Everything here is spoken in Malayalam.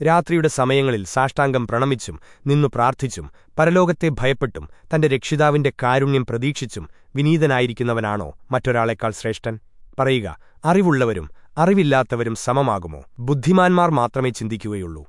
രാത്രിയുടെ സമയങ്ങളിൽ സാഷ്ടാംഗം പ്രണമിച്ചും നിന്നു പ്രാർത്ഥിച്ചും പരലോകത്തെ ഭയപ്പെട്ടും തന്റെ രക്ഷിതാവിന്റെ കാരുണ്യം പ്രതീക്ഷിച്ചും വിനീതനായിരിക്കുന്നവനാണോ മറ്റൊരാളെക്കാൾ ശ്രേഷ്ഠൻ? പറയുക അറിവുള്ളവരും അറിവില്ലാത്തവരും സമമാകുമോ? ബുദ്ധിമാന്മാർ മാത്രമേ ചിന്തിക്കുകയുള്ളൂ.